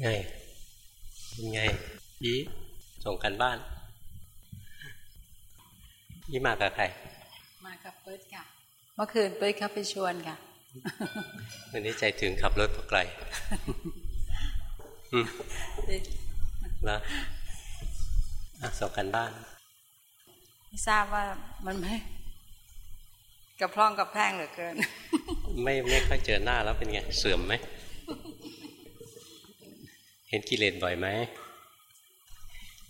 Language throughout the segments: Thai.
ไงเป็นไงยี่ส่งกันบ้านยี่มากับใคร มากับเปิดค่ะ เมื่อคืนเปิดเขาไปชวนค่ะวันนี้ใจถึงขับรถไกลแล้วส่งกันบ้านไม่ทราบว่ามันไม่กระพร่องกับแพงเหลือเกิน ไม่ไม่ค่อยเจอหน้าแล้วเป็นไง เสื่อมไหม เห็นกิเลสบ่อยไหม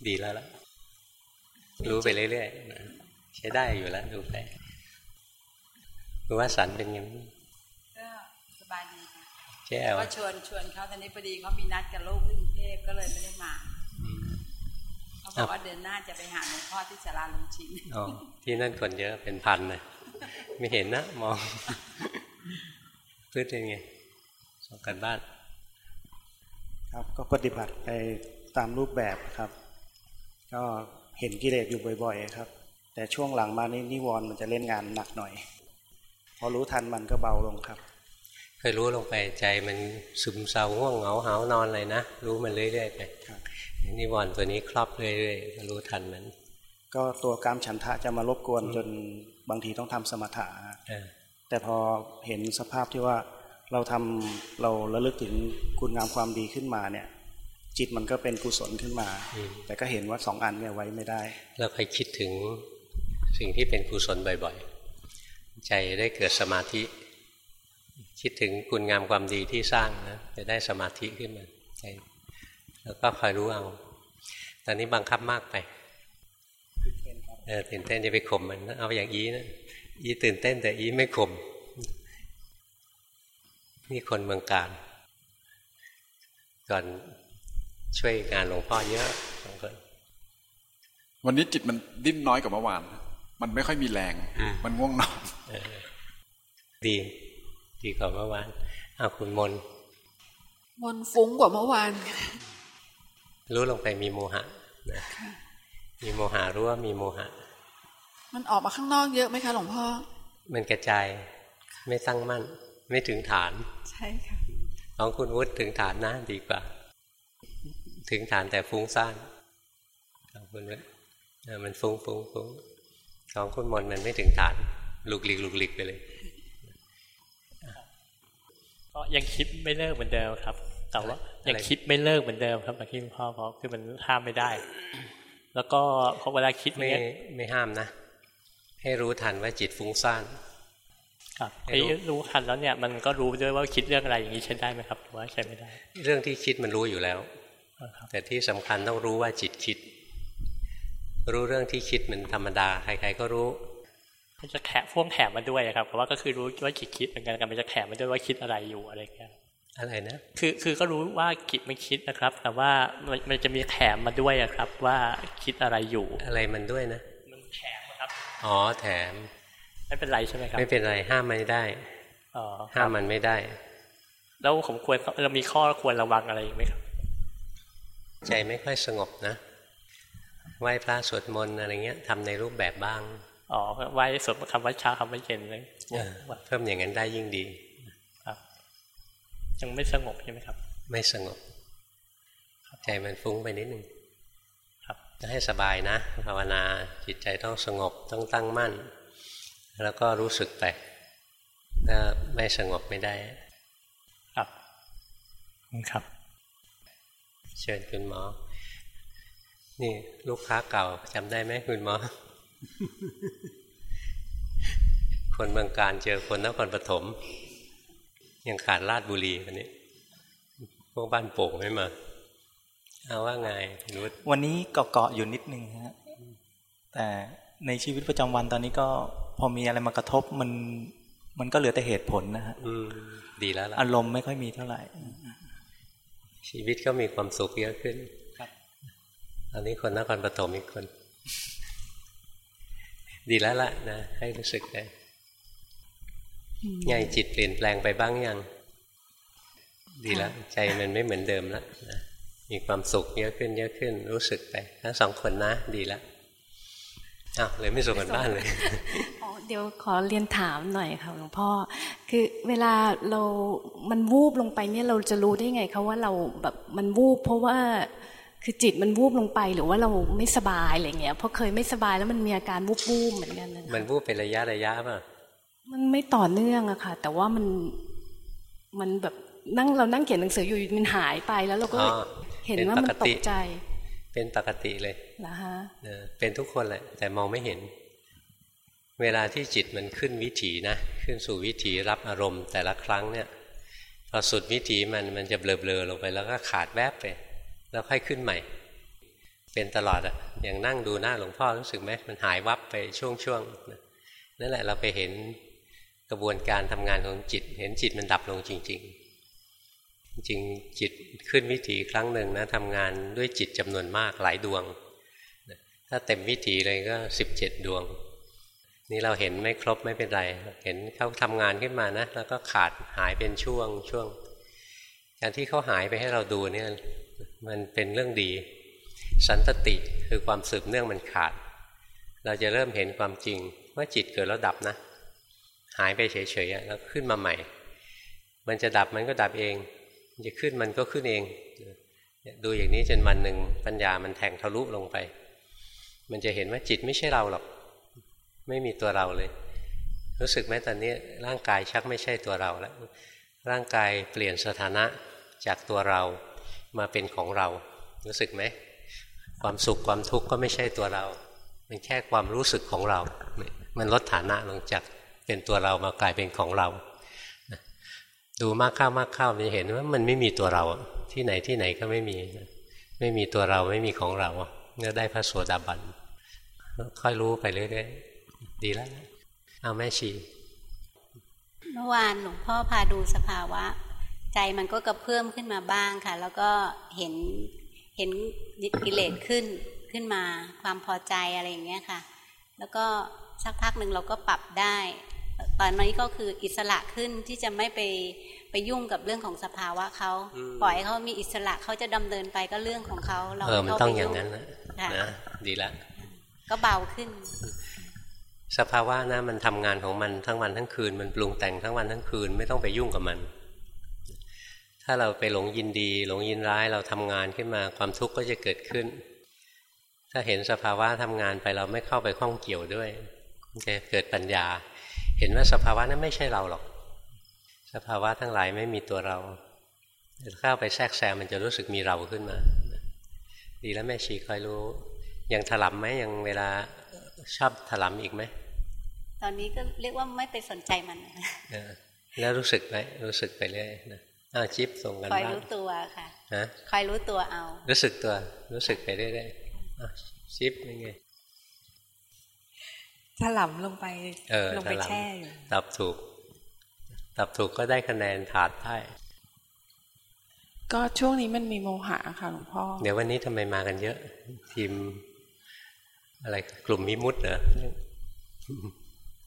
ดีแล้วล่ะ รู้ไปเรื่อยๆ ใช้ได้อยู่แล้วดูไปรู้ว่าสันเป็นยังก็สบายดีค่ะแจ้วก็ชวนชวนเขาตอนนี้พอดีเขามีนัดกับลูกที่กรุงเทพก็เลยไม่ได้มาเขาบอกว่าเดือนหน้าจะไปหาหลวงพ่อที่สาราลุงชินอ๋อที่นั่นคนเยอะเป็นพันเลยไม่เห็นนะ มองพื้นเป็นไงสองกันบ้านครับ ก็ปฏิบัติไปตามรูปแบบครับ ก็เห็นกิเลสอยู่บ่อย ๆ ครับ แต่ช่วงหลังมานี่นิวรณ์มันจะเล่นงานหนักหน่อย พอรู้ทันมันก็เบาลงครับ เคยรู้ลงไปใจมันซึมเศร้าง่วงเหงาหานอนเลยนะ รู้มันเรื่อยๆไปนิวรณ์ตัวนี้ครอบเรื่อยๆรู้ทันมัน ก็ตัวกามฉันทะจะมารบกวนจนบางทีต้องทำสมถะแต่พอเห็นสภาพที่ว่า เราทำเราระลึกถึงคุณงามความดีขึ้นมาเนี่ย จิตมันก็เป็นกุศลขึ้นมา แต่ก็เห็นว่าสองอันเนี่ยไว้ไม่ได้ เราไปคิดถึงสิ่งที่เป็นกุศลบ่อยๆ ใจได้เกิดสมาธิ คิดถึงคุณงามความดีที่สร้างนะจะได้สมาธิขึ้นมาใจแล้วก็คอยรู้เอาตอนนี้บังคับมากไปเออตื่นเต้นจะไปข่มมันเอาอย่างอีนะอีตื่นเต้นแต่อีไม่ข่ม นี่คนเมืองการ ก่อนช่วยงานหลวงพ่อเยอะสองคนวันนี้จิตมันดิ้นน้อยกว่าเมื่อวาน มันไม่ค่อยมีแรง มันง่วงนอนดี ดีกว่าเมื่อวานอาคุณมน มนฟุ้งกว่าเมื่อวาน รู้ลงไปมีโมหะนะมีโมหะรู้ว่ามีโมหะ มันออกมาข้างนอกเยอะไหมคะหลวงพ่อ มันกระจาย ไม่ตั้งมั่น ไม่ถึงฐาน ใช่ค่ะของคุณวุฒิถึงฐานนะดีกว่า ถึงฐานแต่ฟุ้งซ่านของคุณวุฒิมันฟุ้งฟุ้งฟุ้งของคุณมนมันไม่ถึงฐานลุกหลีกลุกหลีกไปเลยก็ยังคิดไม่เลิกเหมือนเดิมครับ แต่ว่ายังคิดไม่เลิกเหมือนเดิมครับแต่ที่พ่อเพราะคือมันห้ามไม่ได้ แล้วก็พอเวลาคิดไม่ไม่ห้ามนะ ให้รู้ทันว่าจิตฟุ้งซ่าน ครับให้รู้ทันแล้วเนี่ยมันก็รู้ด้วยว่าคิดเรื่องอะไรอย่างนี้ใช้ได้ไหมครับหรือว่าใช้ไม่ได้ เรื่องที่คิดมันรู้อยู่แล้วแต่ที่สำคัญต้องรู้ว่าจิตคิด รู้เรื่องที่คิดมันธรรมดาใครๆก็รู้มันจะแขะพ่วงแถมมาด้วยครับเพราะว่าก็คือรู้ว่าจิตคิดเหมือนกันกันมันจะแถมมาด้วยว่าคิดอะไรอยู่อะไรเงี้ยอะไรนะคือคือก็รู้ว่าคิดไม่คิดนะครับ แต่ว่ามันจะมีแถมมาด้วยครับ ว่าคิดอะไรอยู่ อะไรมันด้วยนะ มันแถมครับอ๋อแถม ไม่เป็นไรใช่ไหมครับ ไม่เป็นไรห้ามไม่ได้อ๋อห้ามมันไม่ได้ แล้วผมควรเรามีข้อควรระวังอะไรไหมครับ ใจไม่ค่อยสงบนะไหว้พระสวดมนต์อะไรเงี้ยทำในรูปแบบบ้างอ๋อไหว้สวดคำว่าเช้าคำว่าเย็นเลยเพิ่มอย่างนั้นได้ยิ่งดียังไม่สงบใช่ไหมครับ ไม่สงบใจมันฟุ้งไปนิดนึงครับจะให้สบายนะภาวนาจิตใจต้องสงบต้องตั้งมั่น แล้วก็รู้สึกไปถ้าไม่สงบไม่ได้ ครับครับ เชิญคุณหมอ นี่ลูกค้าเก่าจำได้ไหมคุณหมอ คนเมืองการเจอคนนครปฐมยังขาดลาดบุรีวันนี้ พวกบ้านโป่งไม่มาเอาว่าไงนุชวันนี้เกาะๆอยู่นิดนึงฮะแต่ ในชีวิตประจำวันตอนนี้ก็พอมีอะไรมากระทบมันมันก็เหลือแต่เหตุผลนะฮะดีแล้วล่ะอารมณ์ไม่ค่อยมีเท่าไหร่ ชีวิตก็มีความสุขเยอะขึ้นครับตอนนี้คนนครปฐมอีกคน ดีแล้วล่ะนะให้รู้สึกเลยไงจิตเปลี่ยนแปลงไปบ้างยัง ดีแล้วใจมันไม่เหมือนเดิมแล้วนะมีความสุขเยอะขึ้นเยอะขึ้น รู้สึกไปทั้งสองคนนะ ดีแล้ว อ้าวเลยไม่ส่งกันบ้านเลยเดี๋ยวขอเรียนถามหน่อยค่ะหลวงพ่อ คือเวลาเรา มันวูบลงไปเนี่ยเราจะรู้ได้ไงคะว่าเราแบบมันวูบเพราะว่าคือจิตมันวูบลงไปหรือว่าเราไม่สบายอะไรเงี้ยเพราะเคยไม่สบายแล้วมันมีอาการวูบวูบเหมือนกันนะมันวูบเป็นระยะระยะป่ะมันไม่ต่อเนื่องอะค่ะ แต่ว่ามันมันแบบนั่งเรานั่งเขียนหนังสืออยู่มันหายไปแล้วเราก็เห็นว่ามันตกใจ เป็นปกติเลยนะฮะเป็นทุกคนแหละ แต่มองไม่เห็น เวลาที่จิตมันขึ้นวิถีนะ ขึ้นสู่วิถีรับอารมณ์แต่ละครั้งเนี่ย พอสุดวิถีมันมันจะเบลอๆลงไปแล้วก็ขาดแวบไป แล้วค่อยขึ้นใหม่ เป็นตลอดอะอย่างนั่งดูหน้าหลวงพ่อรู้สึกไหมมันหายวับไปช่วงๆนั่นแหละเราไปเห็นกระบวนการทำงานของจิต เห็นจิตมันดับลงจริง ๆ จริงจิตขึ้นวิถีครั้งหนึ่งนะทำงานด้วยจิตจำนวนมากหลายดวง ถ้าเต็มวิถีเลยก็สิบเจ็ดดวง นี่เราเห็นไม่ครบไม่เป็นไร เห็นเขาทำงานขึ้นมานะ แล้วก็ขาดหายเป็นช่วงช่วง การที่เขาหายไปให้เราดูเนี่ยมันเป็นเรื่องดี สันตติคือความสืบเนื่องมันขาด เราจะเริ่มเห็นความจริงว่าจิตเกิดแล้วดับนะ หายไปเฉยๆแล้วขึ้นมาใหม่ มันจะดับมันก็ดับเอง จะขึ้นมันก็ขึ้นเอง ดูอย่างนี้จนวันหนึ่งปัญญามันแทงทะลุลงไป มันจะเห็นว่าจิตไม่ใช่เราหรอก ไม่มีตัวเราเลย รู้สึกไหมตอนนี้ร่างกายชักไม่ใช่ตัวเราแล้ว ร่างกายเปลี่ยนสถานะจากตัวเรามาเป็นของเรา รู้สึกไหม ความสุขความทุกข์ก็ไม่ใช่ตัวเราเป็นแค่ความรู้สึกของเรา มันลดฐานะลงจากเป็นตัวเรามากลายเป็นของเรา ดูมากเข้ามากเข้ามันเห็นว่ามันไม่มีตัวเราที่ไหนที่ไหนก็ไม่มี ไม่มีตัวเราไม่มีของเราเมื่อได้พระโสดาบันค่อยรู้ไปเรื่อยๆดีแล้วเอาแม่ชีเมื่อวานหลวงพ่อพาดูสภาวะ ใจมันก็กระเพิ่อมขึ้นมาบ้างค่ะ แล้วก็เห็นเห็นกิเลสขึ้นขึ้นมา ความพอใจอะไรอย่างเงี้ยค่ะ แล้วก็สักพักหนึ่งเราก็ปรับได้ ตอนนี้ก็คืออิสระขึ้นที่จะไม่ไปไปยุ่งกับเรื่องของสภาวะเขาปล่อยเขามีอิสระเขาจะดำเนินไปก็เรื่องของเขาเราเออมันต้องอย่างนั้นนะนะดีละ ก็เบาขึ้น สภาวะนะมันทำงานของมันทั้งวันทั้งคืน มันปรุงแต่งทั้งวันทั้งคืนไม่ต้องไปยุ่งกับมัน ถ้าเราไปหลงยินดี หลงยินร้ายเราทำงานขึ้นมาความทุกข์ก็จะเกิดขึ้น ถ้าเห็นสภาวะทำงานไปเราไม่เข้าไปข้องเกี่ยวด้วยจะเกิดปัญญาเห็นว่าสภาวะนั้นไม่ใช่เราหรอก สภาวะทั้งหลายไม่มีตัวเราเข้าไปแทรกแซงมันจะรู้สึกมีเราขึ้นมาดีแล้วแม่ชีคอยรู้ ยังถลำไหมยังเวลาชอบถลำอีกไหมตอนนี้ก็เรียกว่าไม่ไปสนใจมันแล้วรู้สึกไหมรู้สึกไปเรื่อยนะอาชิปส่งกันบ้างคอยรู้ตัวค่ะฮะคอยรู้ตัวเอา รู้สึกตัว รู้สึกไปเรื่อยๆชิปยังไง ถลำลงไปลงไปแช่อยู่ตอบถูกตอบถูกก็ได้คะแนนขาดได้ก็ช่วงนี้มันมีโมหะค่ะหลวงพ่อเดี๋ยววันนี้ทำไมมากันเยอะ ทีม อะไรกลุ่มมิมุตเหรอ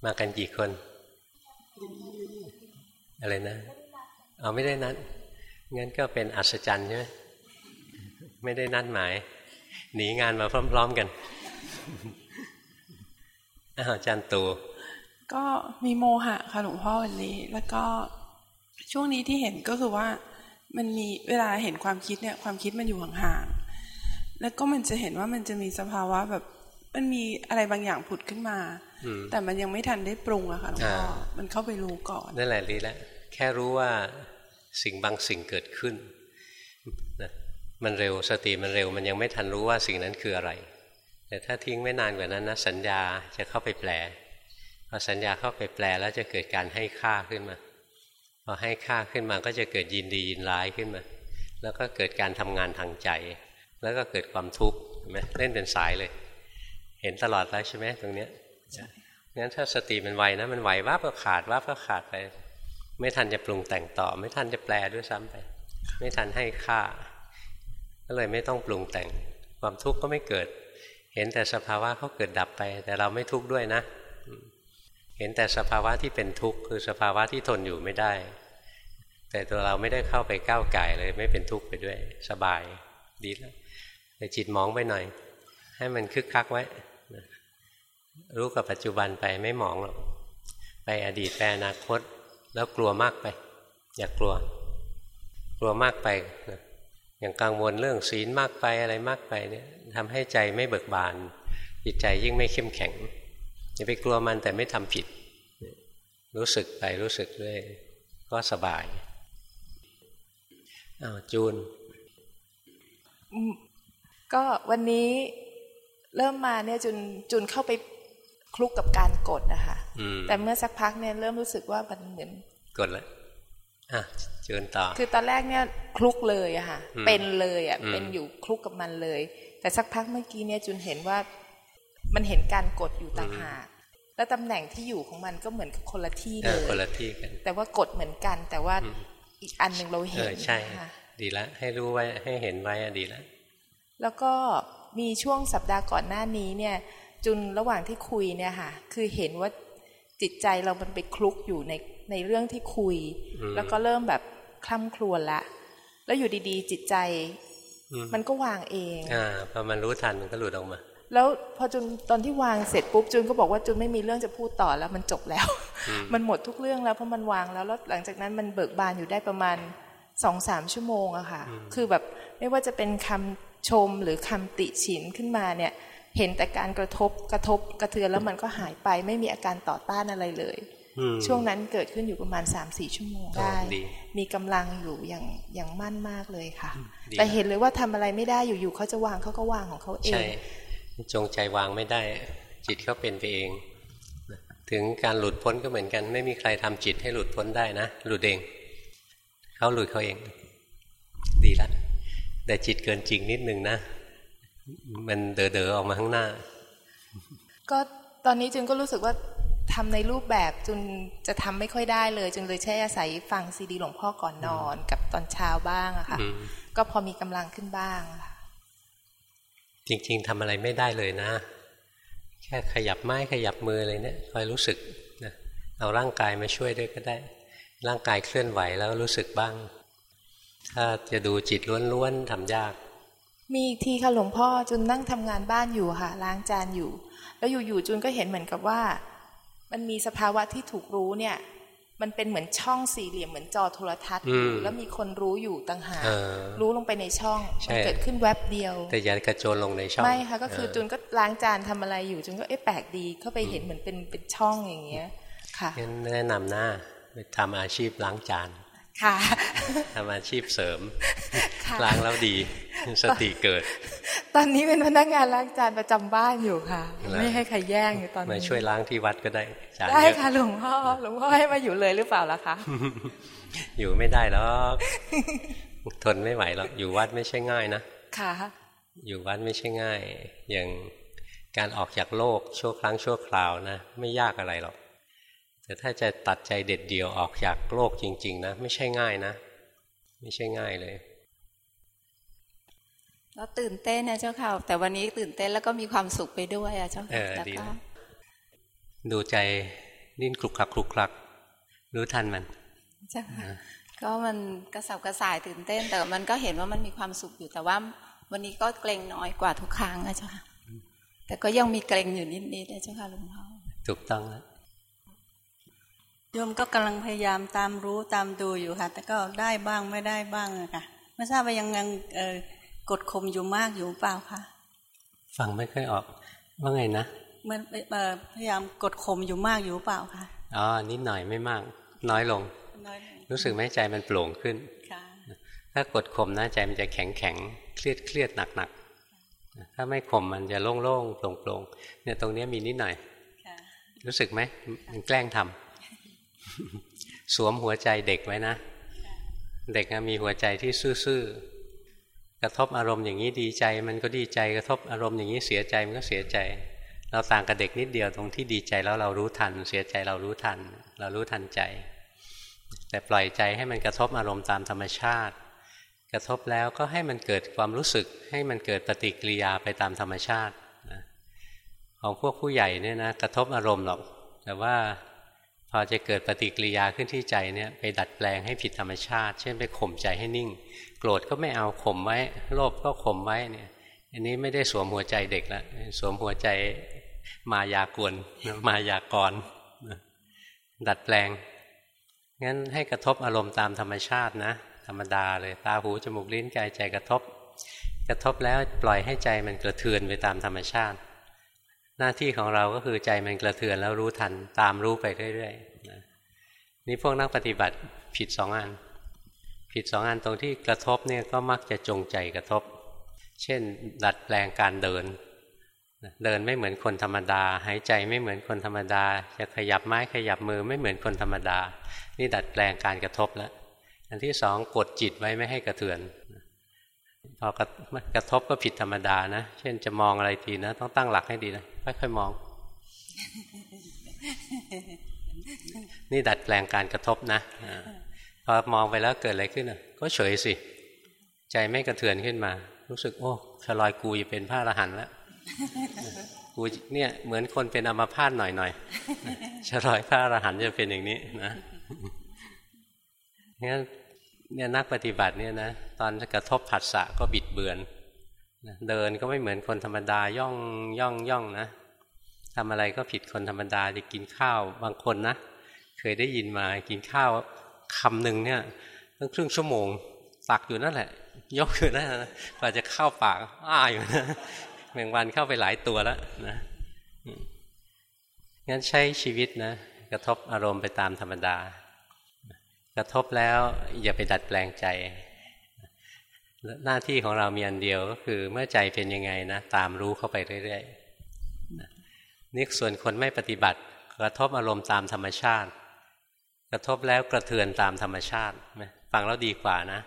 มากันกี่คน อะไรนะเอาไม่ได้นัดงั้นก็เป็นอัศจรรย์ใช่ไหมไม่ได้นัดหมาย หนีงานมาพร้อม ๆกัน อาจารย์ตูก็มีโมหะค่ะหลวงพ่อวันนี้ แล้วก็ช่วงนี้ที่เห็นก็คือว่ามันมีเวลาเห็นความคิดเนี่ย ความคิดมันอยู่ห่างๆแล้วก็มันจะเห็นว่ามันจะมีสภาวะแบบมันมีอะไรบางอย่างผุดขึ้นมา แต่มันยังไม่ทันได้ปรุงอะค่ะหลวงพ่อมันเข้าไปรู้ก่อนนั่นแหละดีแล้วแค่รู้ว่าสิ่งบางสิ่งเกิดขึ้นนะมันเร็วสติมันเร็ว มันยังไม่ทันรู้ว่าสิ่งนั้นคืออะไร แต่ถ้าทิ้งไม่นานกว่านั้นนะสัญญาจะเข้าไปแปลพอสัญญาเข้าไปแปลแล้วจะเกิดการให้ค่าขึ้นมาพอให้ค่าขึ้นมาก็จะเกิดยินดียินร้ายขึ้นมา แล้วก็เกิดการทำงานทางใจ แล้วก็เกิดความทุกข์เห็นไหมเล่นเป็นสายเลย เห็นตลอดแล้วใช่ไหมตรงเนี้ยงั้นถ้าสติมันไวนะมันไหววับก็ขาดวับก็ขาดไป ไม่ทันจะปรุงแต่งต่อ ไม่ทันจะแปลด้วยซ้ำไป ไม่ทันให้ค่า ก็เลยไม่ต้องปรุงแต่งความทุกข์ก็ไม่เกิด เห็นแต่สภาวะเขาเกิดดับไป แต่เราไม่ทุกข์ด้วยนะ เห็นแต่สภาวะที่เป็นทุกข์คือสภาวะที่ทนอยู่ไม่ได้ แต่ตัวเราไม่ได้เข้าไปก้าวไก่เลย ไม่เป็นทุกข์ไปด้วย สบายดีแล้วแต่จิตมองไปหน่อย ให้มันคึกคักไว้ รู้กับปัจจุบันไปไม่มองหรอกไปอดีตไปอนาคต แล้วกลัวมากไป อย่ากกลัว กลัวมากไปอย่างกังวลเรื่องศีลมากไปอะไรมากไปเนี่ย ทำให้ใจไม่เบิกบาน จิตใจยิ่งไม่เข้มแข็งอย่าไปกลัวมันแต่ไม่ทำผิด รู้สึกไปรู้สึกด้วยก็สบายอ้าวจูน ก็วันนี้เริ่มมาเนี่ยจุนจุนเข้าไปคลุกกับการกดนะคะแต่เมื่อสักพักเนี่ยเริ่มรู้สึกว่ามันเหมือนกดแล้วอะเชิญต่อคือตอนแรกเนี่ยคลุกเลยอะค่ะเป็นเลยอะเป็นอยู่คลุกกับมันเลย แต่สักพักเมื่อกี้เนี่ยจุนเห็นว่ามันเห็นการกดอยู่ต่างหากแล้วตำแหน่งที่อยู่ของมันก็เหมือนกับคนละที่เลยคนละที่กัน แต่ว่ากดเหมือนกัน แต่ว่าอีกอันหนึ่งเราเห็นใช่ดีแล้วให้รู้ไว้ให้เห็นไว้ดีแล้วแล้วก็มีช่วงสัปดาห์ก่อนหน้านี้เนี่ย จุนระหว่างที่คุยเนี่ยค่ะ คือเห็นว่าจิตใจเรามันไปคลุกอยู่ในในเรื่องที่คุย แล้วก็เริ่มแบบคล่ำครวญละ แล้วอยู่ดีๆ จิตใจ มันก็วางเองอ่าพอมันรู้ทันมันก็หลุดออกมา แล้วพอจุนตอนที่วางเสร็จปุ๊บจุนก็บอกว่าจุนไม่มีเรื่องจะพูดต่อแล้วมันจบแล้ว มันหมดทุกเรื่องแล้วเพราะมันวางแล้วแล้วหลังจากนั้นมันเบิกบานอยู่ได้ประมาณสองสามชั่วโมงอะค่ะ คือแบบไม่ว่าจะเป็นคำชมหรือคำติฉินขึ้นมาเนี่ย เห็นแต่การกระทบกระทบกระเทือนแล้วมันก็หายไปไม่มีอาการต่อต้านอะไรเลย ช่วงนั้นเกิดขึ้นอยู่ประมาณสามสี่ชั่วโมงได้ มีกำลังอยู่อย่างอย่างมั่นมากเลยค่ะ แต่เห็นเลยว่าทำอะไรไม่ได้อยู่ๆเขาจะวางเขาก็วางของเขาเองใช่จงใจวางไม่ได้ จิตเขาเป็นไปเอง ถึงการหลุดพ้นก็เหมือนกัน ไม่มีใครทำจิตให้หลุดพ้นได้นะ หลุดเองเขาหลุดเขาเอง ดีละแต่จิตเกินจริงนิดนึงนะ มันเด๋อๆออกมาข้างหน้า ก็ตอนนี้จึงก็รู้สึกว่า ทำในรูปแบบจนจะทำไม่ค่อยได้เลยจึงเลยใช้อาศัยฟังซีดีหลวงพ่อก่อนนอนกับตอนเช้าบ้างอะค่ะ ก็พอมีกำลังขึ้นบ้างค่ะจริง ๆทำอะไรไม่ได้เลยนะ แค่ขยับไม้ขยับมืออะไรเนี่ยคอยรู้สึกนะเอาร่างกายมาช่วยด้วยก็ได้ ร่างกายเคลื่อนไหวแล้วรู้สึกบ้าง ถ้าจะดูจิตล้วนๆทำยาก มีอีกทีค่ะหลวงพ่อจุนนั่งทำงานบ้านอยู่ค่ะล้างจานอยู่ แล้วอยู่ๆจุนก็เห็นเหมือนกับว่า มันมีสภาวะที่ถูกรู้เนี่ย มันเป็นเหมือนช่องสี่เหลี่ยมเหมือนจอโทรทัศน์อยู่แล้วมีคนรู้อยู่ต่างหากรู้ลงไปในช่องมันเกิดขึ้นแวบเดียว แต่อย่ากระโจนลงในช่องไม่ค่ะก็คือจุนก็ล้างจานทำอะไรอยู่จุนก็เอ๊ะแปลกดีเข้าไปเห็นเหมือนเป็นเป็นช่องอย่างเงี้ย ค่ะแนะนำหน้าไปทำอาชีพล้างจานค่ะทำอาชีพเสริม ล้างแล้วดีสติเกิด ตอนนี้เป็นพนักงานล้างจานประจำบ้านอยู่ค่ะ ไม่ให้ใครแย่งอยู่ตอนนี้มาช่วยล้างที่วัดก็ได้ได้ค่ะหลวงพ่อหลวงพ่อให้มาอยู่เลยหรือเปล่าล่ะคะอยู่ไม่ได้หรอกทนไม่ไหวหรอกอยู่วัดไม่ใช่ง่ายนะค่ะ อยู่วัดไม่ใช่ง่าย อย่างการออกจากโลกชั่วครั้งชั่วคราวนะไม่ยากอะไรหรอกแต่ถ้าจะตัดใจเด็ดเดียวออกจากโลกจริง ๆ นะ ไม่ใช่ง่ายนะ ไม่ใช่ง่ายเลย เราตื่นเต้นนะเจ้าค่ะ แต่วันนี้ตื่นเต้นแล้วก็มีความสุขไปด้วยอะเจ้าค่ะแล้วก็ดูใจนิ่นคลุกคลักคลุกคลัก รู้ทันมันใช่ค่ะก็มันกระสับกระส่ายตื่นเต้น แต่มันก็เห็นว่ามันมีความสุขอยู่แต่ว่า วันนี้ก็เกรงน้อยกว่าทุกครั้งนะเจ้าค่ะ แต่ก็ยังมีเกรงอยู่นิดๆนะเจ้าค่ะหลวงพ่อถูกต้องแล้วโยมก็กำลังพยายามตามรู้ตามดูอยู่ค่ะ แต่ก็ได้บ้างไม่ได้บ้างอะค่ะไม่ทราบว่ายังยัง กดข่มอยู่มากอยู่เปล่าคะฟังไม่ค่อยออกว่าไงนะมันพยายามกดข่มอยู่มากอยู่เปล่าคะอ๋อนิดหน่อยไม่มาก น้อยลง รู้สึกไหมใจมันโปร่งขึ้นถ้ากดข่มนะใจมันจะแข็งแข็งเครียดเครียดหนักหนักถ้าไม่ข่มมันจะโล่งโล่งโปร่งโปร่งเนี่ยตรงนี้มีนิดหน่อยรู้สึกไหมมันแกล้งทำสวมหัวใจเด็กไว้นะ เด็กมีหัวใจที่ซื่อๆ กระทบอารมณ์อย่างนี้ดีใจ มันก็ดีใจกระทบอารมณ์อย่างนี้เสียใจมันก็เสียใจ เราต่างกับเด็กนิดเดียวตรงที่ดีใจแล้วเรารู้ทัน เสียใจเรารู้ทัน เรารู้ทันใจ แต่ปล่อยใจให้มันกระทบอารมณ์ตามธรรมชาติ กระทบแล้วก็ให้มันเกิดความรู้สึก ให้มันเกิดปฏิกิริยาไปตามธรรมชาติของพวกผู้ใหญ่เนี่ยนะกระทบอารมณ์หรอก แต่ว่า พอจะเกิดปฏิกิริยาขึ้นที่ใจเนี่ยไปดัดแปลงให้ผิดธรรมชาติ เช่นไปข่มใจให้นิ่ง โกรธก็ไม่เอาข่มไว้ โลภก็ข่มไว้เนี่ยอันนี้ไม่ได้สวมหัวใจเด็กละสวมหัวใจมายากวนมายากรดัดแปลงงั้นให้กระทบอารมณ์ตามธรรมชาตินะ ธรรมดาเลยตาหูจมูกลิ้นกายใจกระทบ กระทบแล้วปล่อยให้ใจมันกระเทือนไปตามธรรมชาติ หน้าที่ของเราก็คือใจมันกระเทือนแล้วรู้ทันตามรู้ไปเรื่อยๆนี่พวกนักปฏิบัติผิดสองอัน ผิดสองอันตรงที่กระทบเนี่ยก็มักจะจงใจกระทบ เช่น ดัดแปลงการเดิน เดินไม่เหมือนคนธรรมดา หายใจไม่เหมือนคนธรรมดา จะขยับไม้ขยับมือไม่เหมือนคนธรรมดา นี่ดัดแปลงการกระทบแล้วอันที่สองกดจิตไว้ไม่ให้กระเทือน พอกระกระทบก็ผิดธรรมดานะ เช่นจะมองอะไรทีนะ ต้องตั้งหลักให้ดีนะ ค่อยๆมอง นี่ดัดแปลงการกระทบนะพอมองไปแล้วเกิดอะไรขึ้นก็เฉยสิ ใจไม่กระเทือนขึ้นมา รู้สึก โอ้ชลอยกูจะเป็นพระอรหันต์แล้วกูเนี่ยเหมือนคนเป็นอัมพาตหน่อยๆชลอยพระอรหันต์จะเป็นอย่างนี้นะงั้น เนี่ยนักปฏิบัติเนี่ยนะตอนกระทบผัสสะก็บิดเบือน เดินก็ไม่เหมือนคนธรรมดาย่องย่องย่องนะทำอะไรก็ผิดคนธรรมดาจะกินข้าวบางคนนะเคยได้ยินมากินข้าวคำหนึ่งเนี่ยตั้งครึ่งชั่วโมงตักอยู่นั่นแหละ ยกอยู่นั่นนะกว่าจะเข้าปากอ้าอยู่นะแมงวันเข้าไปหลายตัวแล้วนะงั้นใช้ชีวิตนะกระทบอารมณ์ไปตามธรรมดา กระทบแล้วอย่าไปดัดแปลงใจ หน้าที่ของเรามีอันเดียวก็คือเมื่อใจเป็นยังไงนะตามรู้เข้าไปเรื่อยๆนี่ส่วนคนไม่ปฏิบัติ กระทบอารมณ์ตามธรรมชาติ กระทบแล้วกระเทือนตามธรรมชาติฟังแล้วดีกว่านะ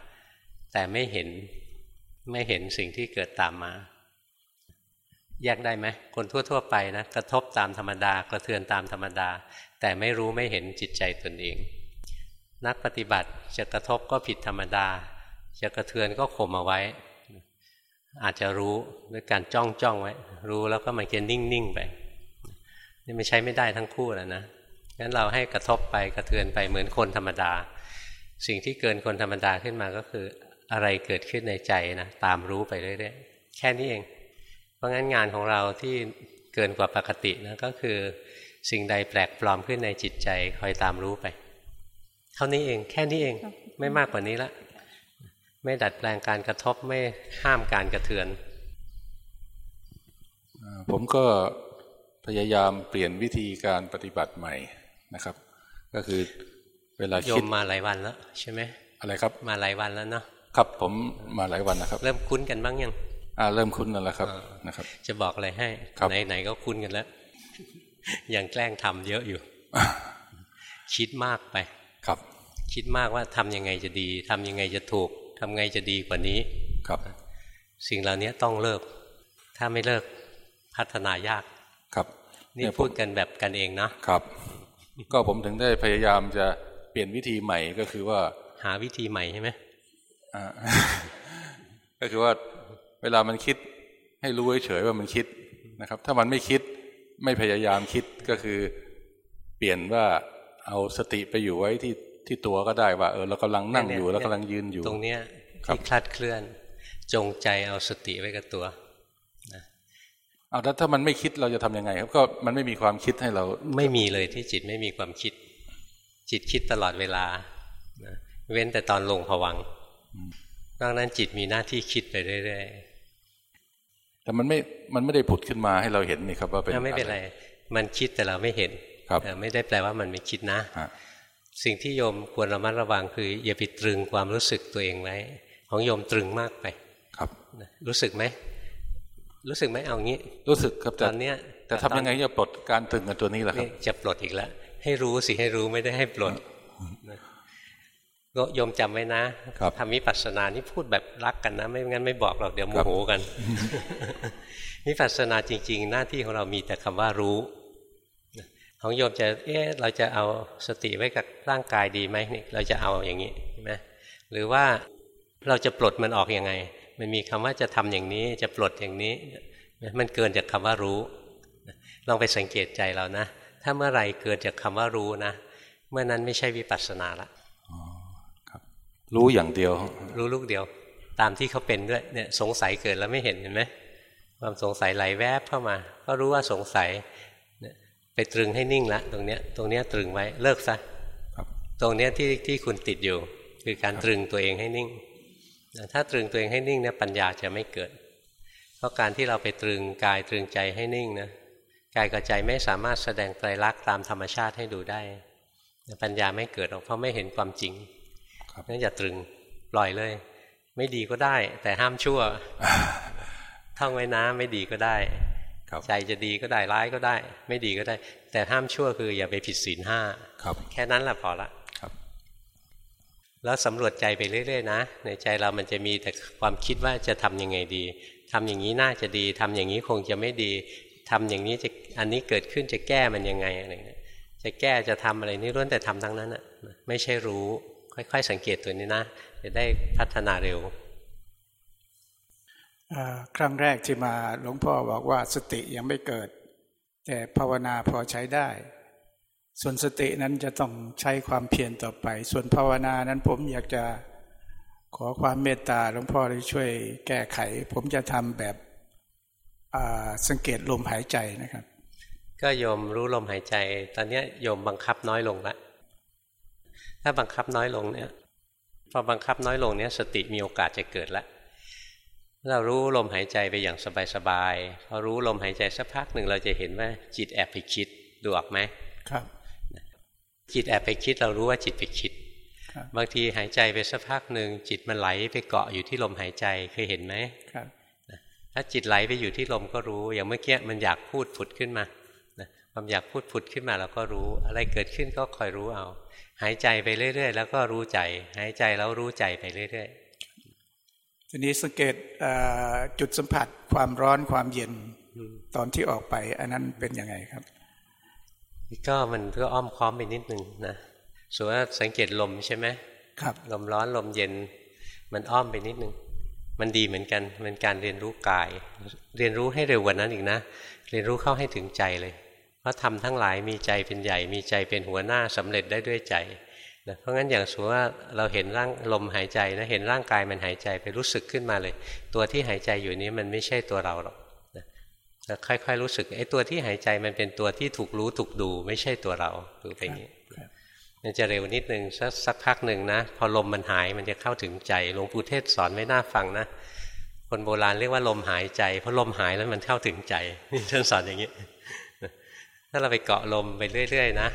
แต่ไม่เห็นไม่เห็นสิ่งที่เกิดตามมาแยกได้ไหมคนทั่ว ๆ ไปนะ กระทบตามธรรมดากระเทือนตามธรรมดา แต่ไม่รู้ไม่เห็นจิตใจตนเอง นักปฏิบัติจะกระทบก็ผิดธรรมดา จะกระเทือนก็ข่มเอาไว้ อาจจะรู้ด้วยการจ้องจ้องไว้ รู้แล้วก็มันเกนิ่งนิ่งไป นี่ไม่ใช้ไม่ได้ทั้งคู่แล้วนะงั้นเราให้กระทบไปกระเทือนไปเหมือนคนธรรมดา สิ่งที่เกินคนธรรมดาขึ้นมาก็คืออะไรเกิดขึ้นในใจนะตามรู้ไปเรื่อยๆแค่นี้เอง เพราะงั้นงานของเราที่เกินกว่าปกตินะก็คือสิ่งใดแปลกปลอมขึ้นในจิตใจคอยตามรู้ไป ท่านี้เองแค่นี้เองไม่มากกว่านี้ละ ไม่ดัดแปลงการกระทบไม่ห้ามการกระเทือน ผมก็พยายามเปลี่ยนวิธีการปฏิบัติใหม่นะครับ ก็คือเวลาคิดมาหลายวันแล้วใช่ไหมอะไรครับมาหลายวันแล้วเนาะครับผมมาหลายวันนะครับ เริ่มคุ้นกันบ้างยังอ่าเริ่มคุ้นแล้วละครับนะครับ จะบอกอะไรให้ไหนไหนก็คุ้นกันแล้วยังแกล้งทำเยอะอยู่ คิดมากไป ครับคิดมากว่าทำยังไงจะดีทำยังไงจะถูกทำไงจะดีกว่านี้ครับ สิ่งเหล่านี้ต้องเลิก ถ้าไม่เลิกพัฒนายากครับ นี่พูดกันแบบกันเองนะครับ ก็ผมถึงได้พยายามจะเปลี่ยนวิธีใหม่ก็คือว่า หาวิธีใหม่ใช่ไหมก็คือว่าเวลามันคิดให้รู้เฉยว่ามันคิดนะครับ ถ้ามันไม่คิดไม่พยายามคิดก็คือ เปลี่ยนว่าเอาสติไปอยู่ไว้ที่ ที่ตัวก็ได้ว่า เออเรากำลังนั่งอยู่แล้วกำลังยืนอยู่ ตรงเนี้ยที่คลาดเคลื่อน จงใจเอาสติไว้กับตัวเอาแล้วถ้ามันไม่คิดเราจะทํำยังไงครับก็มันไม่มีความคิดให้เรา ไม่มีเลยที่จิตไม่มีความคิด จิตคิดตลอดเวลาเว้นแต่ตอนลงผวังนอกนั้นจิตมีหน้าที่คิดไปเรื่อยๆแต่มันไม่มันไม่ได้ผุดขึ้นมาให้เราเห็นนี่ครับว่าเป็นไม่เป็นไร มันคิดแต่เราไม่เห็นครับไม่ได้แปลว่ามันไม่คิดนะ สิ่งที่โยมควรระมัดระวังคืออย่าไปตรึงความรู้สึกตัวเองไว้ ของโยมตรึงมากไป ครับ รู้สึกไหม รู้สึกไหมเอางี้ รู้สึกครับตอนเนี้ยแต่ทำยังไงจะปลดการตรึงกับตัวนี้ล่ะครับจะปลดอีกแล้วให้รู้สิให้รู้ไม่ได้ให้ปลดก็โยมจำไว้นะทำวิปัสสนานี่พูดแบบรักกันนะ ไม่งั้นไม่บอกหรอกเดี๋ยวโมโหกันวิปัสสนาจริง ๆ หน้าที่ของเรามีแต่คำว่ารู้ ของโยมจะเอ๊ะเราจะเอาสติไว้กับร่างกายดีไหมนี่เราจะเอาอย่างนี้ใช่ไหมหรือว่าเราจะปลดมันออกอยังไง มันมีคำว่าจะทำอย่างนี้จะปลดอย่างนี้ มันเกินจากคำว่ารู้ ลองไปสังเกตใจเรานะ ถ้าเมื่อไรเกิดจากคำว่ารู้นะ เมื่อนั้นไม่ใช่วิปัสสนาละครับรู้อย่างเดียว รู้ลูกเดียว ตามที่เขาเป็นด้วยเนี่ยสงสัยเกิดแล้วไม่เห็นเห็นไหมความสงสัยไหลแวบเข้ามา ก็รู้ว่าสงสัยไป ตรึงให้นิ่งละตรงเนี้ยตรงเนี้ยตรึงไว้เลิกซะตรงเนี้ยที่ที่คุณติดอยู่ คือการตรึงตัวเองให้นิ่ง ถ้าตรึงตัวเองให้นิ่งเนี่ยปัญญาจะไม่เกิด เพราะการที่เราไปตรึงกายตรึงใจให้นิ่งนะกายกับใจไม่สามารถแสดงไตรลักษณ์ตามธรรมชาติให้ดูได้ปัญญาไม่เกิดหรอกเพราะไม่เห็นความจริงนั่นอย่าตรึงปล่อยเลย ไม่ดีก็ได้ แต่ห้ามชั่วท่องไว้นะไม่ดีก็ได้ ใจจะดีก็ได้ร้ายก็ได้ ไม่ดีก็ได้ แต่ห้ามชั่วคืออย่าไปผิดศีลห้าแค่นั้นแหละพอละแล้วสำรวจใจไปเรื่อยๆนะในใจเรามันจะมีแต่ความคิดว่าจะทํำยังไงดี ทำอย่างนี้น่าจะดี ทำอย่างนี้คงจะไม่ดี ทำอย่างนี้จะอันนี้เกิดขึ้นจะแก้มันยังไงอะไรเงี้ยจะแก้จะทำอะไรนี่ล้วนแต่ทำทั้งนั้นอะไม่ใช่รู้ ค่อย ๆ สังเกตตัวนี้นะ จะได้พัฒนาเร็ว ครั้งแรกที่มาหลวงพ่อบอกว่าสติยังไม่เกิด แต่ภาวนาพอใช้ได้ ส่วนสตินั้นจะต้องใช้ความเพียรต่อไป ส่วนภาวนานั้นผมอยากจะขอความเมตตาหลวงพ่อได้ช่วยแก้ไข ผมจะทำแบบสังเกตลมหายใจนะครับ ก็โยมรู้ลมหายใจ ตอนนี้โยมบังคับน้อยลงแล้วถ้าบังคับน้อยลงเนี่ยพอบังคับน้อยลงเนี่ยสติมีโอกาสจะเกิดแล้ว เรารู้ลมหายใจไปอย่างสบายๆพอรู้ลมหายใจสักพักหนึ่งเราจะเห็นว่าจิตแอบไปคิดดูออกไหมครับ จิตแอบไปคิดเรารู้ว่าจิตไปคิด บางทีหายใจไปสักพักหนึ่งจิตมันไหลไปเกาะอยู่ที่ลมหายใจเคยเห็นไหมครับถ้าจิตไหลไปอยู่ที่ลมก็รู้ อย่างเมื่อกี้มันอยากพูดผุดขึ้นมาความอยากพูดผุดขึ้นมาเราก็รู้ อะไรเกิดขึ้นก็คอยรู้เอา หายใจไปเรื่อย ๆ แล้วก็รู้ใจ หายใจแล้วรู้ใจไปเรื่อย ๆ ทีนี้สังเกตจุดสัมผัสความร้อนความเย็นตอนที่ออกไป อันนั้นเป็นยังไงครับก็มันก็อ้อมค้อมไปนิดนึงนะส่วนว่าสังเกตลมใช่ไหมครับ ลมร้อนลมเย็น มันอ้อมไปนิดนึง มันดีเหมือนกันเป็นการเรียนรู้กาย เรียนรู้ให้เร็วกว่านั้นอีกนะ เรียนรู้เข้าให้ถึงใจเลย เพราะทำทั้งหลายมีใจเป็นใหญ่มีใจเป็นหัวหน้าสำเร็จได้ด้วยใจ นะเพราะงั้นอย่างสมมติว่าเราเห็นร่างลมหายใจนะเห็นร่างกายมันหายใจไปรู้สึกขึ้นมาเลย ตัวที่หายใจอยู่นี้มันไม่ใช่ตัวเราหรอกนะค่อยๆรู้สึกไอ้ตัวที่หายใจมันเป็นตัวที่ถูกรู้ถูกดู ไม่ใช่ตัวเราดูไปอย่างนี้มันจะเร็วนิดนึงสักสักพักหนึ่งนะพอลมมันหายมันจะเข้าถึงใจหลวงปู่เทศสอนไม่น่าฟังนะคนโบราณเรียกว่าลมหายใจเพราะลมหายแล้วมันเข้าถึงใจนี่ท่านสอนอย่างนี้ถ้าเราไปเกาะลมไปเรื่อย ๆ นะ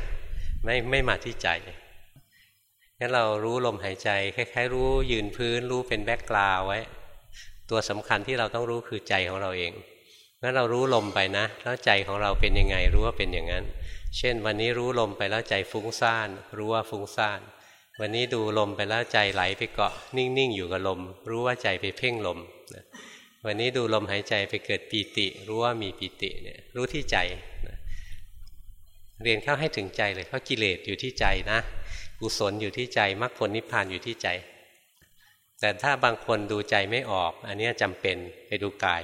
ไม่ไม่มาที่ใจ งั้นเรารู้ลมหายใจคล้ายๆ รู้ยืนพื้น รู้เป็นแบ็กกราวไว้ ตัวสำคัญที่เราต้องรู้คือใจของเราเองงั้นเรารู้ลมไปนะ แล้วใจของเราเป็นยังไงรู้ว่าเป็นอย่างนั้น เช่น วันนี้รู้ลมไปแล้วใจฟุ้งซ่าน รู้ว่าฟุ้งซ่าน วันนี้ดูลมไปแล้วใจไหลไปเกาะ นิ่งๆอยู่กับลม รู้ว่าใจไปเพ่งลมวันนี้ดูลมหายใจไปเกิดปีติ รู้ว่ามีปีติเนี่ยรู้ที่ใจเรียนเข้าให้ถึงใจเลยเพราะกิเลสอยู่ที่ใจนะ กุศลอยู่ที่ใจมรรคผลนิพพานอยู่ที่ใจ แต่ถ้าบางคนดูใจไม่ออก อันนี้จำเป็นไปดูกาย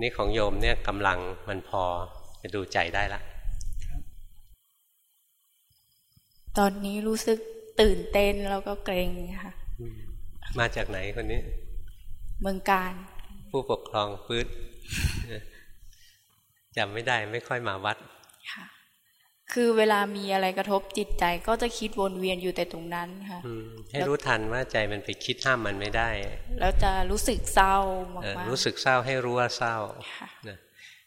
นี่ของโยมเนี่ยกำลังมันพอไปดูใจได้ละตอนนี้รู้สึกตื่นเต้นแล้วก็เกรงค่ะ มาจากไหนคนนี้ เมืองการ ผู้ปกครองพื้นจำไม่ได้ไม่ค่อยมาวัดค่ะ คือเวลามีอะไรกระทบจิตใจก็จะคิดวนเวียนอยู่แต่ตรงนั้นค่ะให้รู้ทันว่าใจมันไปคิดห้ามมันไม่ได้ แล้วจะรู้สึกเศร้ามากรู้สึกเศร้าให้รู้ว่าเศร้า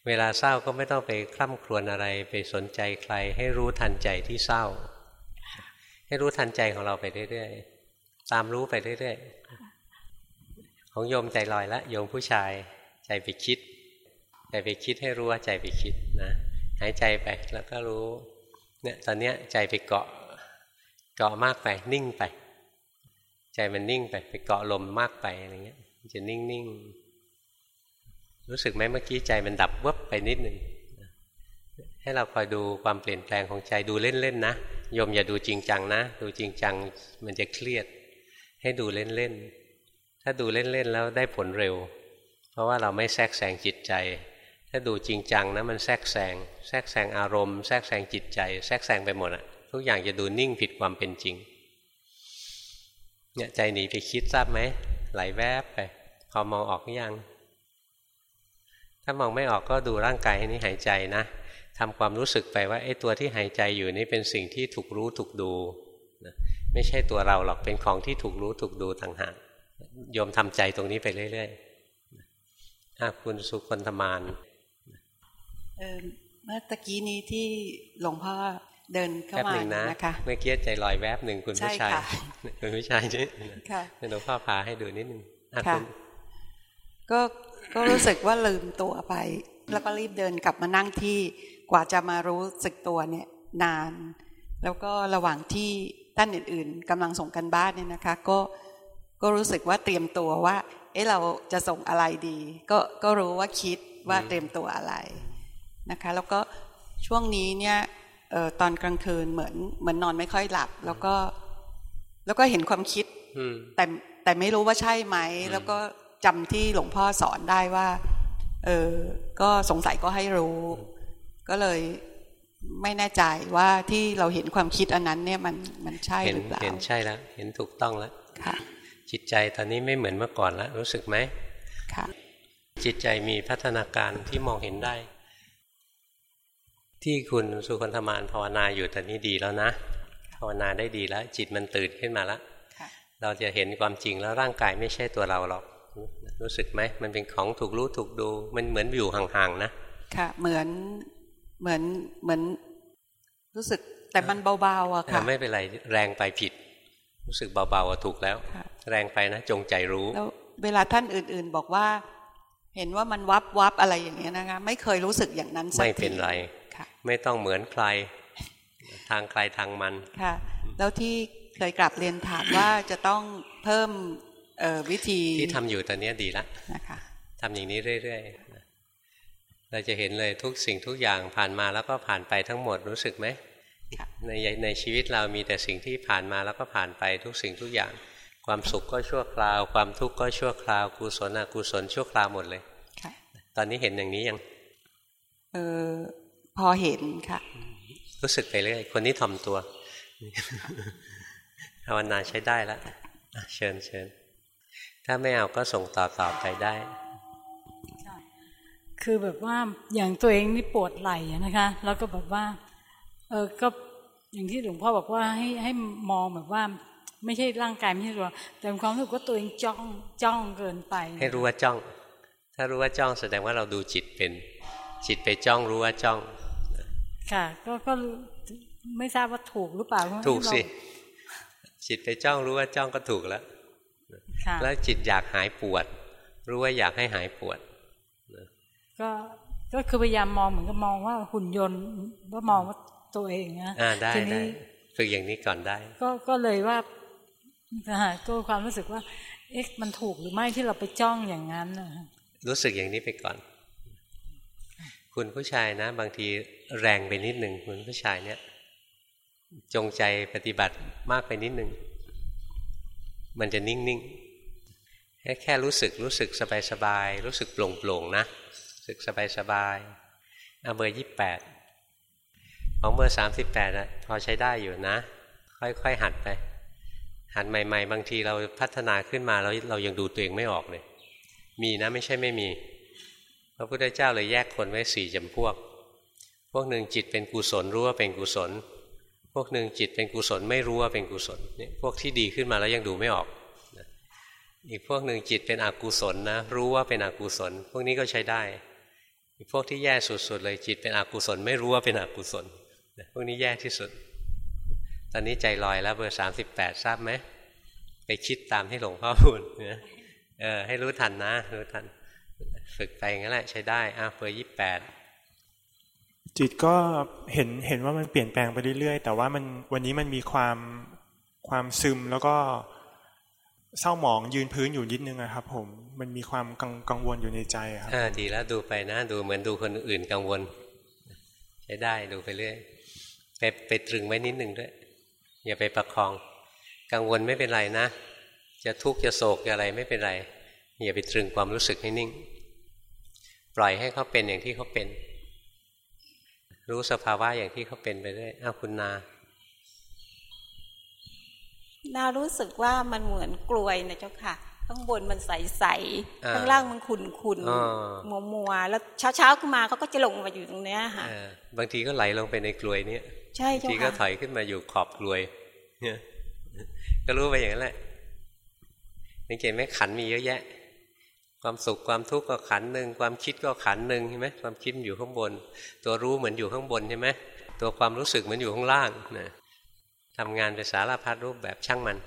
เวลาเศร้าก็ไม่ต้องไปคล่ำครวญอะไรไปสนใจใคร ให้รู้ทันใจที่เศร้า ให้รู้ทันใจของเราไปเรื่อยๆตามรู้ไปเรื่อยๆของโยมใจลอยละโยมผู้ชาย ใจไปคิด ใจไปคิดให้รู้ว่าใจไปคิดนะหายใจไปแล้วก็รู้ เนี่ยตอนเนี้ยใจไปเกาะเกาะมากไป นิ่งไป ใจมันนิ่งไป ไปเกาะลมมากไปอะไรเงี้ยจะนิ่งนิ่งรู้สึกไหมเมื่อกี้ใจมันดับวบไปนิดหนึ่งให้เราคอยดูความเปลี่ยนแปลงของใจดูเล่นๆนะโยมอย่าดูจริงจังนะ ดูจริงจังมันจะเครียด ให้ดูเล่นๆถ้าดูเล่นๆแล้วได้ผลเร็ว เพราะว่าเราไม่แทรกแซงจิตใจ ถ้าดูจริงจังนะมันแทรกแซงแทรกแซงอารมณ์แทรกแซงจิตใจ แทรกแซงไปหมดอะทุกอย่างจะดูนิ่งผิดความเป็นจริงเนี่ยใจหนีไปคิดทราบไหมไหลแวบไปพอมองออกยัง ถ้ามองไม่ออกก็ดูร่างกายนี้หายใจนะทำความรู้สึกไปว่าไอ้ตัวที่หายใจอยู่นี่เป็นสิ่งที่ถูกรู้ถูกดูนะไม่ใช่ตัวเราหรอกเป็นของที่ถูกรู้ถูกดูต่างหากโยมทำใจตรงนี้ไปเรื่อยๆถ้าคุณสุคนธมาน เมื่อตะกี้นี้ที่หลวงพ่อเดินเข้ามานะคะเมื่อกี้ใจลอยแวบหนึ่งคุณผู้ชายคุณผู้ชายใช่ค่ะหลวงพ่อพาให้ดูนิดนึงค่ะก็ก็รู้สึกว่าลืมตัวไป แล้วก็รีบเดินกลับมานั่งที่กว่าจะมารู้สึกตัวเนี่ยนาน แล้วก็ระหว่างที่ท่านอื่น ๆกำลังส่งกันบ้านเนี่ยนะคะ ก็ก็รู้สึกว่าเตรียมตัวว่า เอ๊ะเราจะส่งอะไรดี ก็ก็รู้ว่าคิดว่าเตรียมตัวอะไร นะคะ แล้วก็ช่วงนี้เนี่ยเออตอนกลางคืนเหมือนเหมือนนอนไม่ค่อยหลับ แล้วก็ แล้วก็เห็นความคิดแต่แต่ไม่รู้ว่าใช่ไหม แล้วก็จำที่หลวงพ่อสอนได้ว่า เออก็สงสัยก็ให้รู้ ก็เลยไม่แน่ใจว่าที่เราเห็นความคิดอันนั้น เนี่ยมันมันใช่หรือเปล่าเห็นใช่แล้วเห็นถูกต้องแล้วค่ะ จิตใจตอนนี้ไม่เหมือนเมื่อก่อนแล้วรู้สึกไหมค่ะ จิตใจมีพัฒนาการที่มองเห็นได้ ที่คุณสุคนธมานภาวนาอยู่ตอนนี้ดีแล้วนะ ภาวนาได้ดีแล้ว จิตมันตื่นขึ้นมาแล้วเราจะเห็นความจริงแล้วร่างกายไม่ใช่ตัวเราหรอก รู้สึกไหมมันเป็นของถูกรู้ถูกดู มันเหมือนอยู่ห่างๆนะค่ะ เหมือนเหมือนเหมือนรู้สึกแต่มันเบาๆอะค่ะไม่เป็นไรแรงไปผิด รู้สึกเบาๆถูกแล้ว แรงไปนะ จงใจรู้แล้วเวลาท่านอื่นๆบอกว่า เห็นว่ามันวับวับอะไรอย่างเงี้ยนะคะ ไม่เคยรู้สึกอย่างนั้นสักทีไม่เป็นไร ไม่ต้องเหมือนใคร ทางใครทางมันค่ะ แล้วที่เคยกลับเรียนถามว่าจะต้องเพิ่มวิธีที่ทำอยู่ตอนนี้ดีแล้วนะคะทำอย่างนี้เรื่อยๆเราจะเห็นเลยทุกสิ่งทุกอย่างผ่านมาแล้วก็ผ่านไปทั้งหมดรู้สึกไหมในในชีวิตเรามีแต่สิ่งที่ผ่านมาแล้วก็ผ่านไปทุกสิ่งทุกอย่าง ความสุขก็ชั่วคราว ความทุกข์ก็ชั่วคราวกุศลอกุศลชั่วคราวหมดเลยตอนนี้เห็นอย่างนี้ยัง เออพ อเห็นค่ะ รู้สึกไปเรื่อยคนนี้ทำตัวภาวนาใช้ได้แล้วเชิญเชิญถ้าไม่เอาก็ส่งต่อต่อไปได้ คือแบบว่าอย่างตัวเองนี่ปวดไหล่นะคะ แล้วก็แบบว่า เออก็อย่างที่หลวงพ่อบอกว่าให้ให้มองแบบว่าไม่ใช่ร่างกายไม่ใช่ตัวแต่ความรู้สึกว่าตัวเองจ้องจ้องเกินไป ให้รู้ว่าจ้อง ถ้ารู้ว่าจ้องแสดงว่าเราดูจิตเป็น จิตไปจ้องรู้ว่าจ้อง ค่ะ ก็ก็ไม่ทราบว่าถูกหรือเปล่าถูกสิ จิตไปจ้องรู้ว่าจ้องก็ถูกแล้ว แล้วจิตอยากหายปวด รู้ว่าอยากให้หายปวดก็ก็คือพยายามมองเหมือนกับมองว่าหุ่นยนต์ว่ามองว่าตัวเองนะอ่าได้ได้ฝึกอย่างนี้ก่อนได้ ก็ก็เลยว่าก็ความรู้สึกว่า เอ๊ะมันถูกหรือไม่ที่เราไปจ้องอย่างนั้นรู้สึกอย่างนี้ไปก่อน คุณผู้ชายนะ บางทีแรงไปนิดหนึ่งคุณผู้ชายเนี่ย จงใจปฏิบัติมากไปนิดหนึ่งมันจะนิ่งๆแค่แค่รู้สึกรู้สึกสบายๆรู้สึกโปร่งๆนะรู้สึกสบายๆเอาเบอร์ยี่แปดของเบอร์สามสิบแปดนะพอใช้ได้อยู่นะ ค่อยๆหัดไป หัดใหม่ ๆ บางทีเราพัฒนาขึ้นมาแล้วเรายังดูตัวเองไม่ออกเลย มีนะไม่ใช่ไม่มี ระพุทธเจ้าเลยแยกคนไว้สี่จำพวก พวกหนึ่งจิตเป็นกุศลรู้ว่าเป็นกุศล พวกหนึ่งจิตเป็นกุศลไม่รู้ว่าเป็นกุศลเนี่ยพวกที่ดีขึ้นมาแล้วยังดูไม่ออก อีกพวกหนึ่งจิตเป็นอกุศลนะรู้ว่าเป็นอกุศล พวกนี้ก็ใช้ได้ อีกพวกที่แย่สุดๆเลยจิตเป็นอกุศล ไม่รู้ว่าเป็นอกุศล พวกนี้แย่ที่สุด ตอนนี้ใจลอยแล้วเบอร์สามสิบแปดทราบไหมไปคิดตามที่หลวงพ่อพูดเออให้รู้ทันนะรู้ทัน ฝึกไปงั้นแหละใช้ได้อะเฟอร์ยี่แปดจิตก็เห็นเห็นว่ามันเปลี่ยนแปลงไปเรื่อยๆ แต่ว่ามันวันนี้มันมีความความซึมแล้วก็เศร้าหมองยืนพื้นอยู่นิดนึงนะครับ ผมมันมีความกังกังวลอยู่ในใจครับอ่าดีแล้วดูไปนะดูเหมือนดูคนอื่นกังวล ใช้ได้ดูไปเรื่อยไปไปตรึงไว้นิดนึงด้วย อย่าไปประคอง กังวลไม่เป็นไรนะ จะทุกข์จะโศกจะอะไรไม่เป็นไร อย่าไปตรึงความรู้สึกให้นิ่ง ปล่อยให้เขาเป็นอย่างที่เขาเป็น รู้สภาวะอย่างที่เขาเป็นไปได้อ้าวคุณนานารู้สึกว่ามันเหมือนกลวยนะเจ้าค่ะเพข้างบนมันใสๆข้างล่างมันขุ่นๆมัวมัวแล้วเช้าเช้าขึ้นมาเขาก็จะลงมาอยู่ตรงเนี้ยค่ะบางทีก็ไหลลงไปในกลวยนี้ใช่บางทีก็ถอยขึ้นมาอยู่ขอบกลวยเนี่ยก็รู้ไปอย่างนั้นแหละสังเกตไหมขันมีเยอะแยะ ความสุขความทุกข์ก็ขันหนึ่งความคิดก็ขันหนึ่งใช่ไหมความคิดอยู่ข้างบน ตัวรู้เหมือนอยู่ข้างบนใช่ไหมตัวความรู้สึกเหมือนอยู่ข้างล่างนะทำงานไปสารพัดรูปแบบช่างมัน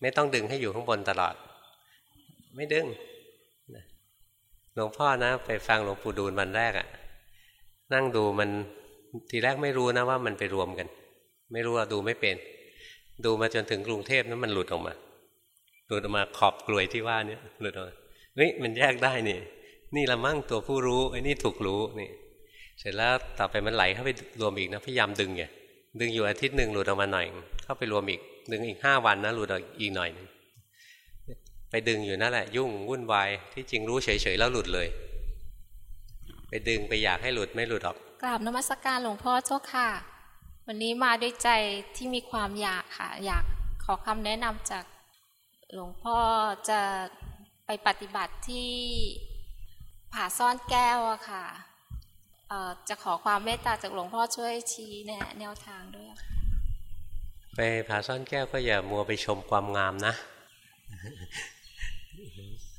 ไม่ต้องดึงให้อยู่ข้างบนตลอด ไม่ดึงหลวงพ่อนะไปฟังหลวงปู่ดูลวันแรกอะนั่งดูมันทีแรกไม่รู้นะว่ามันไปรวมกัน ไม่รู้ว่าดูไม่เป็น ดูมาจนถึงกรุงเทพนั้นมันหลุดออกมา หลุดออกมาขอบกลวยที่ว่าเนี่ยหลุดออกมาเฮ้ยมันแยกได้นี่ นี่ละมั่งตัวผู้รู้ไอ้นี่ถูกรู้นี่เสร็จแล้วต่อไปมันไหลเข้าไปรวมอีกนะพยายามดึงไงดึงอยู่อาทิตย์หนึ่งหลุดออกมาหน่อย เข้าไปรวมอีกดึงอีกห้าวันนะหลุดออกอีกหน่อยนึงไปดึงอยู่นั่นแหละ ยุ่งวุ่นวายที่จริงรู้เฉยๆแล้วหลุดเลย ไปดึงไปอยากให้หลุดไม่หลุดออกกราบนมัสการหลวงพ่อเจ้าค่ะ วันนี้มาด้วยใจที่มีความอยากค่ะ อยากขอคำแนะนำจาก หลวงพ่อจะไปปฏิบัติที่ผาซ่อนแก้วอะค่ะจะขอความเมตตาจากหลวงพ่อช่วยชี้แนะแนวทางด้วยค่ะ ไปผาซ่อนแก้วก็อย่ามัวไปชมความงามนะ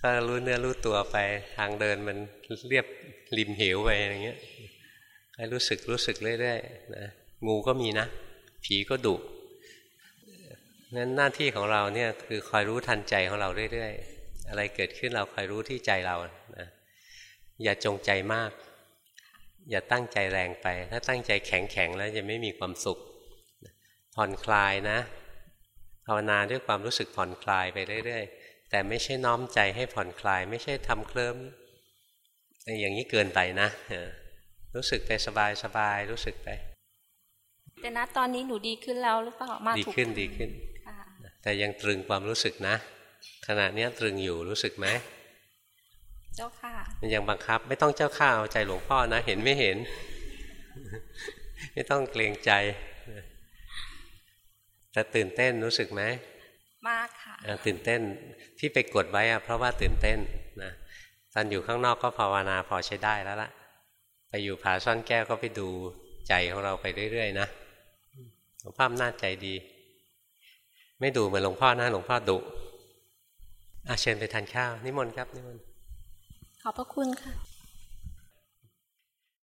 ก็รู้เนื้อรู้ตัวไปทางเดินมันเรียบริมเหวไปอย่างเงี้ยให้รู้สึกรู้สึกเรื่อยๆนะงูก็มีนะ ผีก็ดุ นั้นหน้าที่ของเราเนี่ยคือคอยรู้ทันใจของเราเรื่อยๆ อะไรเกิดขึ้นเราคอยรู้ที่ใจเรานะอย่าจงใจมาก อย่าตั้งใจแรงไป ถ้าตั้งใจแข็งแข็งแล้วจะไม่มีความสุข ผ่อนคลายนะภาวนาด้วยความรู้สึกผ่อนคลายไปเรื่อยๆ แต่ไม่ใช่น้อมใจให้ผ่อนคลาย ไม่ใช่ทำเคลิ้มอย่างนี้เกินไปนะรู้สึกไปสบายสบายรู้สึกไปแต่ณตอนนี้หนูดีขึ้นแล้วหรือเปล่ามาดีขึ้นดีขึ้น แต่ยังตรึงความรู้สึกนะ ขณะนี้ตรึงอยู่รู้สึกไหมเจ้าค่ะ มันยังบังคับ ไม่ต้องเจ้าข้าเอาใจหลวงพ่อนะ เห็นไม่เห็น ไม่ต้องเกรงใจแต่ตื่นเต้นรู้สึกไหมมากค่ะตื่นเต้นที่ไปกดไว้อะเพราะว่าตื่นเต้นนะตอนอยู่ข้างนอกก็ภาวนาพอใช้ได้แล้วล่ะ ไปอยู่ผาซ่อนแก้วก็ไปดูใจของเราไปเรื่อยๆนะหลวงพ่อน่าใจดี ไม่ดูเหมือนหลวงพ่อนะหลวงพ่อดุอาเชิญไปทานข้าว นิมนต์ครับนิมนต์ขอบพระคุณค่ะ